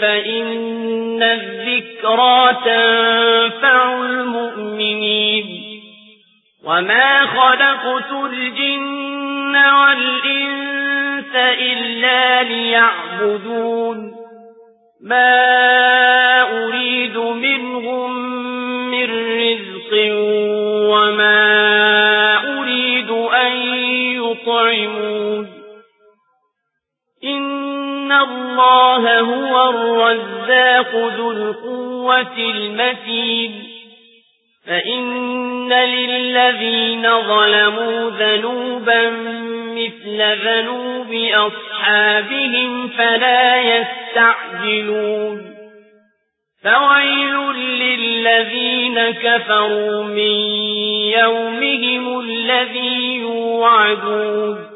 فإن الذكرى تنفع المؤمنين. وما خلقت الجن والإنس إلا ليعبدون. ما أريد منهم من رزق وما الله هو الرزاق ذو القوة المتين. فإن للذين ظلموا ذنوبا مثل ذنوب أصحابهم فلا يستعجلون. فويل للذين كفروا من يومهم الذي يوعدون.